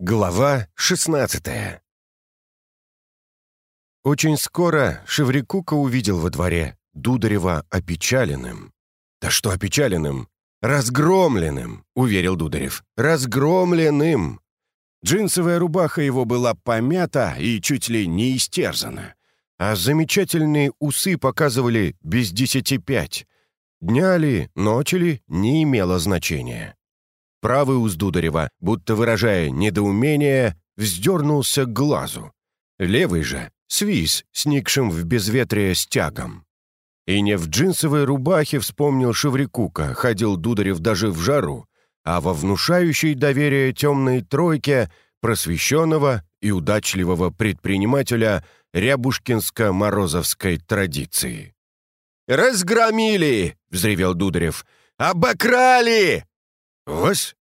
Глава 16 Очень скоро Шеврикука увидел во дворе Дударева опечаленным. «Да что опечаленным? Разгромленным!» — уверил Дударев. «Разгромленным!» Джинсовая рубаха его была помята и чуть ли не истерзана, а замечательные усы показывали без десяти пять. Дня ли, ночи ли, не имело значения. Правый уз Дударева, будто выражая недоумение, вздернулся к глазу. Левый же свис, сникшим в безветрие стягом. И не в джинсовой рубахе вспомнил Шеврикука, ходил Дударев даже в жару, а во внушающей доверие темной тройке просвещенного и удачливого предпринимателя рябушкинско-морозовской традиции. «Разгромили!» — взревел Дударев. «Обокрали!» «Вас?»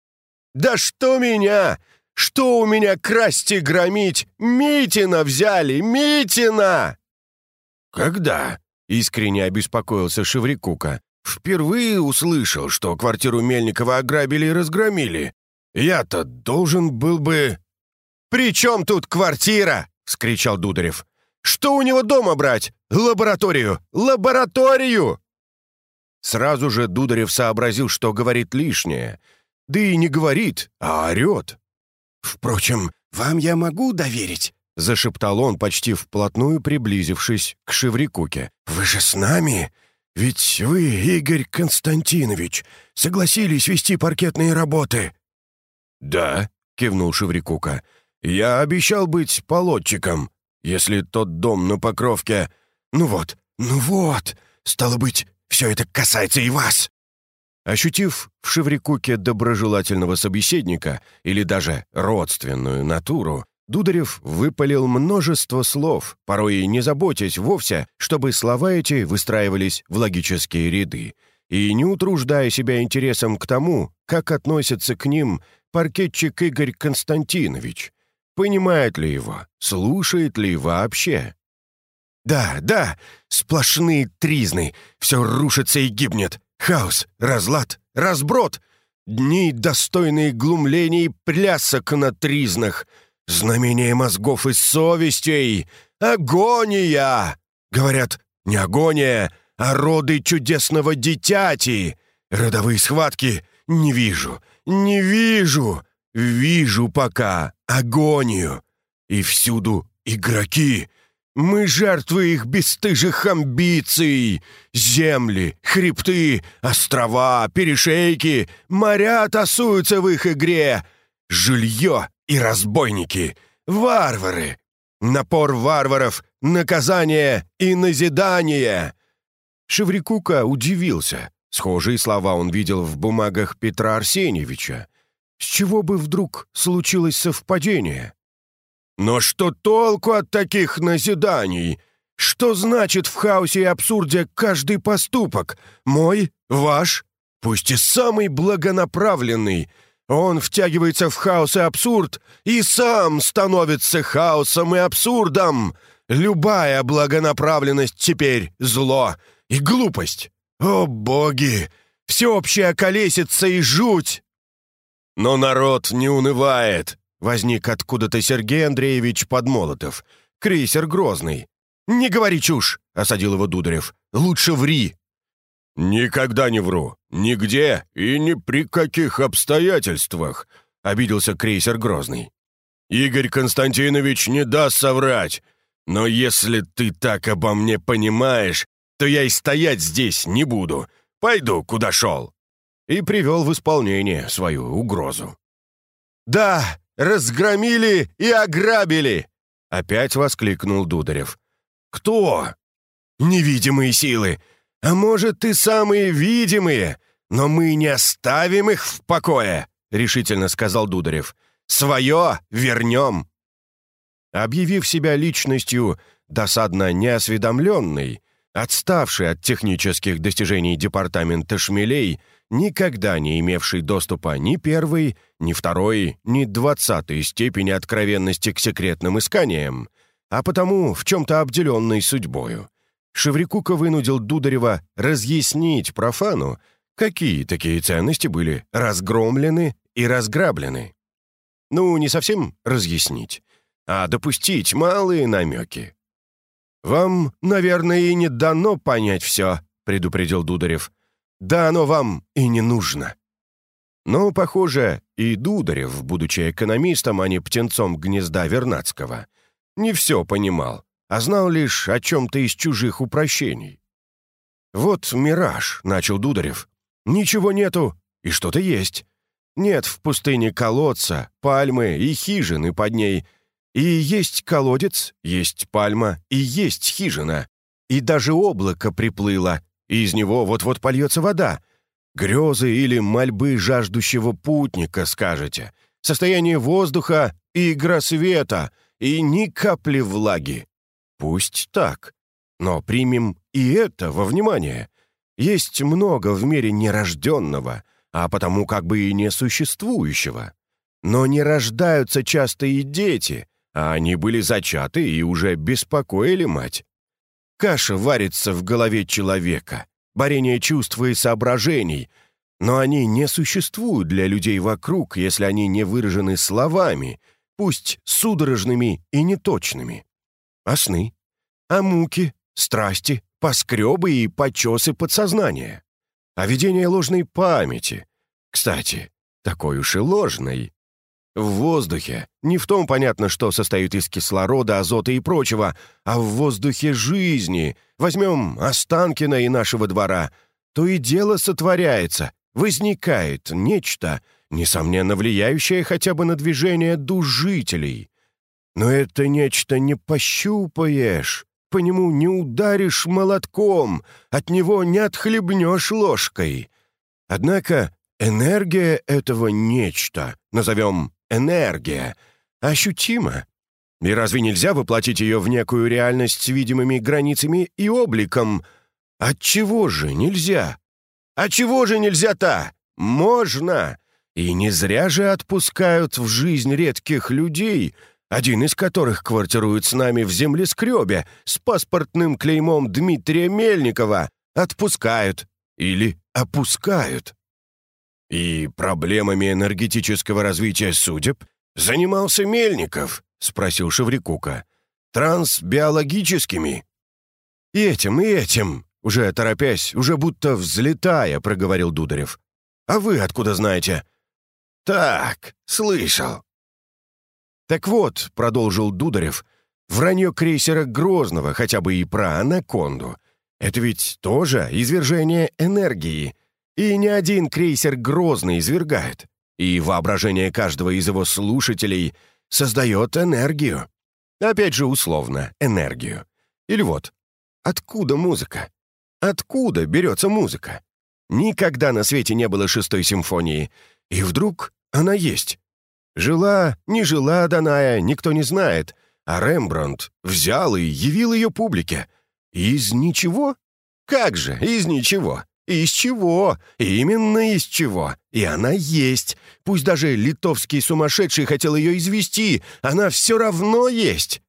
«Да что меня? Что у меня красть и громить? Митина взяли! Митина!» «Когда?» — искренне обеспокоился Шеврикука. «Впервые услышал, что квартиру Мельникова ограбили и разгромили. Я-то должен был бы...» «При чем тут квартира?» — вскричал Дударев. «Что у него дома брать? Лабораторию! Лабораторию!» Сразу же Дударев сообразил, что говорит лишнее. Да и не говорит, а орет. «Впрочем, вам я могу доверить?» — зашептал он, почти вплотную приблизившись к Шеврикуке. «Вы же с нами? Ведь вы, Игорь Константинович, согласились вести паркетные работы». «Да», — кивнул Шеврикука. «Я обещал быть полотчиком, если тот дом на Покровке...» «Ну вот, ну вот, стало быть, все это касается и вас!» Ощутив в Шеврикуке доброжелательного собеседника или даже родственную натуру, Дударев выпалил множество слов, порой и не заботясь вовсе, чтобы слова эти выстраивались в логические ряды, и не утруждая себя интересом к тому, как относится к ним паркетчик Игорь Константинович. Понимает ли его, слушает ли вообще? «Да, да, сплошные тризны, все рушится и гибнет. Хаос, разлад, разброд, дни, достойные глумлений плясок на тризнах, знамение мозгов и совестей, агония! Говорят, не агония, а роды чудесного дитяти. Родовые схватки не вижу, не вижу, вижу пока агонию. И всюду игроки — мы жертвы их бесстыжих амбиций. Земли, хребты, острова, перешейки, моря тасуются в их игре. Жилье и разбойники, варвары. Напор варваров, наказание и назидание. Шеврикука удивился. Схожие слова он видел в бумагах Петра Арсеньевича. С чего бы вдруг случилось совпадение? Но что толку от таких назиданий? Что значит в хаосе и абсурде каждый поступок? Мой? Ваш? Пусть и самый благонаправленный. Он втягивается в хаос и абсурд и сам становится хаосом и абсурдом. Любая благонаправленность теперь зло и глупость. О, боги! Всеобщая колесица и жуть! Но народ не унывает. Возник откуда-то Сергей Андреевич Подмолотов. Крейсер Грозный. «Не говори чушь!» — осадил его Дударев. «Лучше ври!» «Никогда не вру. Нигде и ни при каких обстоятельствах!» — обиделся крейсер Грозный. «Игорь Константинович не даст соврать. Но если ты так обо мне понимаешь, то я и стоять здесь не буду. Пойду, куда шел!» И привел в исполнение свою угрозу. «Да, разгромили и ограбили!» Опять воскликнул Дударев. «Кто?» «Невидимые силы. А может, и самые видимые. Но мы не оставим их в покое», — решительно сказал Дударев. «Свое вернем». Объявив себя личностью досадно неосведомленной, отставший от технических достижений департамента шмелей, никогда не имевший доступа ни первой, ни второй, ни двадцатой степени откровенности к секретным исканиям, а потому в чем-то обделенной судьбою. Шеврикука вынудил Дударева разъяснить профану, какие такие ценности были разгромлены и разграблены. Ну, не совсем разъяснить, а допустить малые намеки. «Вам, наверное, и не дано понять все», — предупредил Дударев. «Да оно вам и не нужно». Но, похоже, и Дударев, будучи экономистом, а не птенцом гнезда Вернадского, не все понимал, а знал лишь о чем-то из чужих упрощений. «Вот мираж», — начал Дударев. «Ничего нету, и что-то есть. Нет в пустыне колодца, пальмы и хижины под ней. И есть колодец, есть пальма и есть хижина. И даже облако приплыло, и из него вот-вот польется вода. Грезы или мольбы жаждущего путника, скажете. Состояние воздуха игра света, и ни капли влаги. Пусть так. Но примем и это во внимание. Есть много в мире нерожденного, а потому как бы и несуществующего. Но не рождаются часто и дети, а они были зачаты и уже беспокоили мать. Каша варится в голове человека, борение чувств и соображений, но они не существуют для людей вокруг, если они не выражены словами, пусть судорожными и неточными. А сны? А муки, страсти, поскребы и почесы подсознания? А видение ложной памяти? Кстати, такой уж и ложной. В воздухе. Не в том, понятно, что состоит из кислорода, азота и прочего, а в воздухе жизни. Возьмем Останкина и нашего двора. То и дело сотворяется, возникает нечто, несомненно влияющее хотя бы на движение душ жителей. Но это нечто не пощупаешь, по нему не ударишь молотком, от него не отхлебнешь ложкой. Однако энергия этого нечто, назовем энергия, ощутима. И разве нельзя воплотить ее в некую реальность с видимыми границами и обликом? Отчего же нельзя? Отчего же нельзя-то? Можно! И не зря же отпускают в жизнь редких людей, один из которых квартирует с нами в землескребе с паспортным клеймом Дмитрия Мельникова, отпускают или опускают. «И проблемами энергетического развития судеб занимался Мельников?» — спросил Шеврикука. «Трансбиологическими?» «И этим, и этим!» — уже торопясь, уже будто взлетая, проговорил Дударев. «А вы откуда знаете?» «Так, слышал». «Так вот», — продолжил Дударев, — «вранье крейсера Грозного, хотя бы и про анаконду. Это ведь тоже извержение энергии, и ни один крейсер грозно извергает, и воображение каждого из его слушателей создает энергию. Опять же, условно, энергию. Или вот, откуда музыка? Откуда берется музыка? Никогда на свете не было шестой симфонии, и вдруг она есть. Жила, не жила Даная, никто не знает, а Рембрандт взял и явил ее публике. Из ничего? Как же, из ничего? Из чего? Именно из чего. И она есть. Пусть даже литовский сумасшедший хотел ее извести, она все равно есть.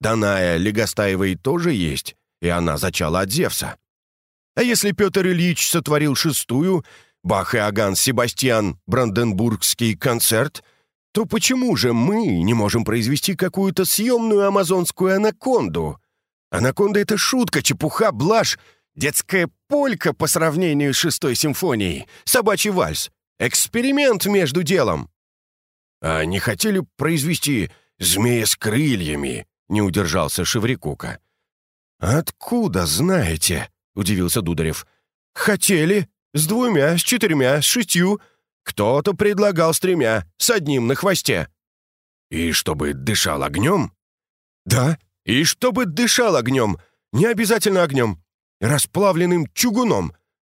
Даная Легостаевой тоже есть, и она зачала от Зевса. А если Петр Ильич сотворил шестую, Бах и Аган Себастьян, Бранденбургский концерт, то почему же мы не можем произвести какую-то съемную амазонскую анаконду? Анаконда — это шутка, чепуха, блажь, Детская полька по сравнению с шестой симфонией. Собачий вальс. Эксперимент между делом. А не хотели произвести змея с крыльями? Не удержался Шеврикука. «Откуда знаете?» — удивился Дударев. «Хотели. С двумя, с четырьмя, с шестью. Кто-то предлагал с тремя, с одним на хвосте». «И чтобы дышал огнем?» «Да, и чтобы дышал огнем. Не обязательно огнем расплавленным чугуном.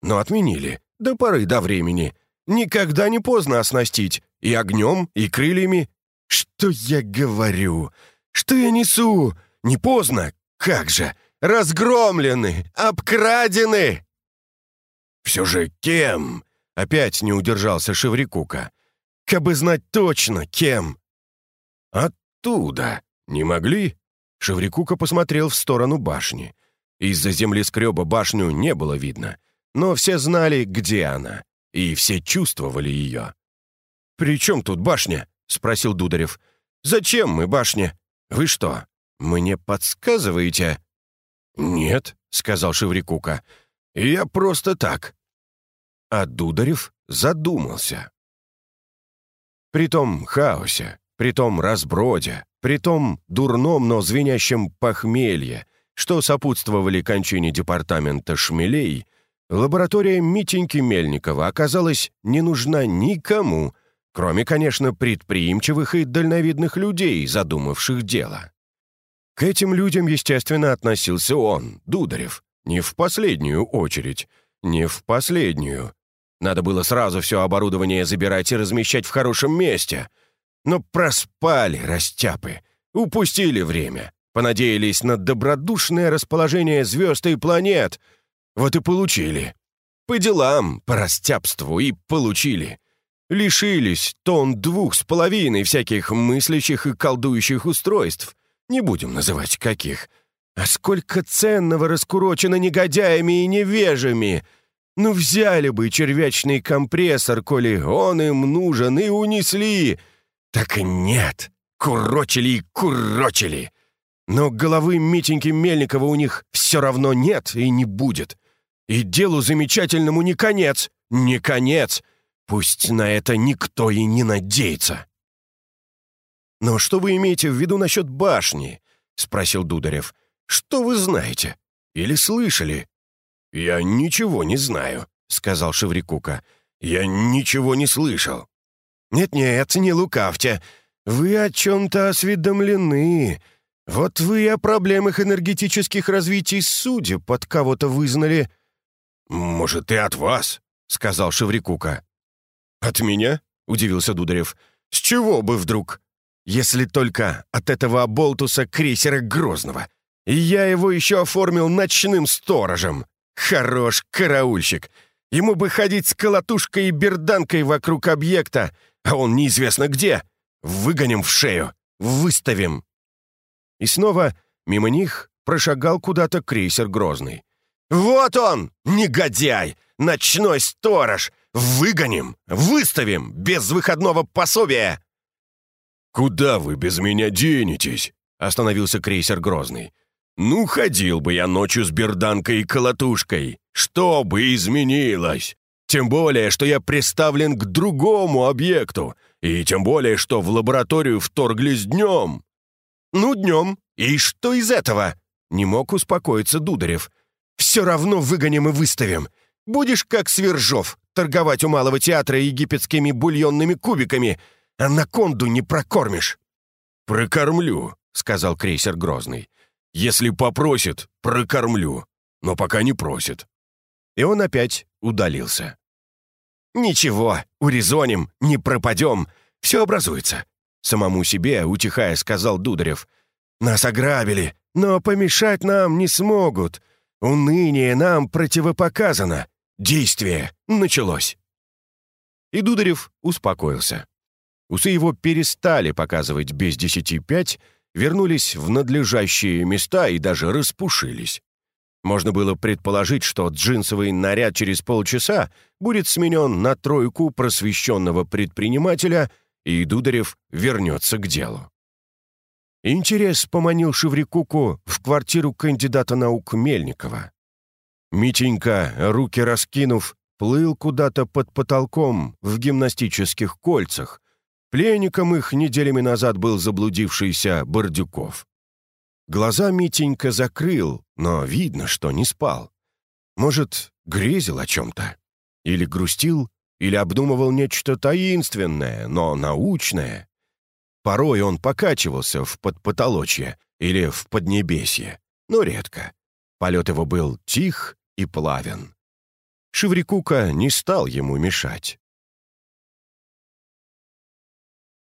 Но отменили. До поры до времени. Никогда не поздно оснастить. И огнем, и крыльями. Что я говорю? Что я несу? Не поздно? Как же? Разгромлены! Обкрадены!» «Все же кем?» — опять не удержался Шеврикука. «Кабы знать точно, кем?» «Оттуда. Не могли?» Шеврикука посмотрел в сторону башни. Из-за землескреба башню не было видно, но все знали, где она, и все чувствовали ее. «При чем тут башня?» — спросил Дударев. «Зачем мы башне? Вы что, мне подсказываете?» «Нет», — сказал Шеврикука. «Я просто так». А Дударев задумался. При том хаосе, при том разброде, при том дурном, но звенящем похмелье, что сопутствовали кончине департамента шмелей, лаборатория Митеньки Мельникова оказалась не нужна никому, кроме, конечно, предприимчивых и дальновидных людей, задумавших дело. К этим людям, естественно, относился он, Дударев, не в последнюю очередь, не в последнюю. Надо было сразу все оборудование забирать и размещать в хорошем месте. Но проспали растяпы, упустили время, понадеялись на добродушное расположение звезд и планет. Вот и получили. По делам, по растяпству и получили. Лишились тон двух с половиной всяких мыслящих и колдующих устройств. Не будем называть каких. А сколько ценного раскурочено негодяями и невежами. Ну, взяли бы червячный компрессор, коли он им нужен, и унесли. Так и нет. Курочили и курочили. Но головы Митеньки Мельникова у них все равно нет и не будет. И делу замечательному не конец, не конец. Пусть на это никто и не надеется. «Но что вы имеете в виду насчет башни?» — спросил Дударев. «Что вы знаете? Или слышали?» «Я ничего не знаю», — сказал Шеврикука. «Я ничего не слышал». «Нет-нет, не лукавьте. Вы о чем-то осведомлены. Вот вы о проблемах энергетических развитий судеб от кого-то вызнали». «Может, и от вас», — сказал Шеврикука. «От меня?» — удивился Дударев. «С чего бы вдруг? Если только от этого болтуса крейсера Грозного. И я его еще оформил ночным сторожем. Хорош караульщик. Ему бы ходить с колотушкой и берданкой вокруг объекта, а он неизвестно где. Выгоним в шею, выставим». И снова мимо них прошагал куда-то крейсер Грозный. «Вот он, негодяй! Ночной сторож! Выгоним! Выставим! Без выходного пособия!» «Куда вы без меня денетесь?» — остановился крейсер Грозный. «Ну, ходил бы я ночью с берданкой и колотушкой. Что бы изменилось? Тем более, что я приставлен к другому объекту, и тем более, что в лабораторию вторглись днем». «Ну, днем. И что из этого?» — не мог успокоиться Дударев. «Все равно выгоним и выставим. Будешь, как Свержов, торговать у Малого театра египетскими бульонными кубиками, анаконду не прокормишь». «Прокормлю», — сказал крейсер Грозный. «Если попросит, прокормлю, но пока не просит». И он опять удалился. «Ничего, урезоним, не пропадем, все образуется», — самому себе, утихая, сказал Дударев. «Нас ограбили, но помешать нам не смогут. Уныние нам противопоказано. Действие началось. И Дударев успокоился. Усы его перестали показывать без десяти пять, вернулись в надлежащие места и даже распушились. Можно было предположить, что джинсовый наряд через полчаса будет сменен на тройку просвещенного предпринимателя, и Дударев вернется к делу. Интерес поманил Шеврикуку в квартиру кандидата наук Мельникова. Митенька, руки раскинув, плыл куда-то под потолком в гимнастических кольцах. Пленником их неделями назад был заблудившийся Бордюков. Глаза Митенька закрыл, но видно, что не спал. Может, грезил о чем-то? Или грустил, или обдумывал нечто таинственное, но научное? Порой он покачивался в подпотолочье или в поднебесье, но редко. Полет его был тих и плавен. Шеврикука не стал ему мешать.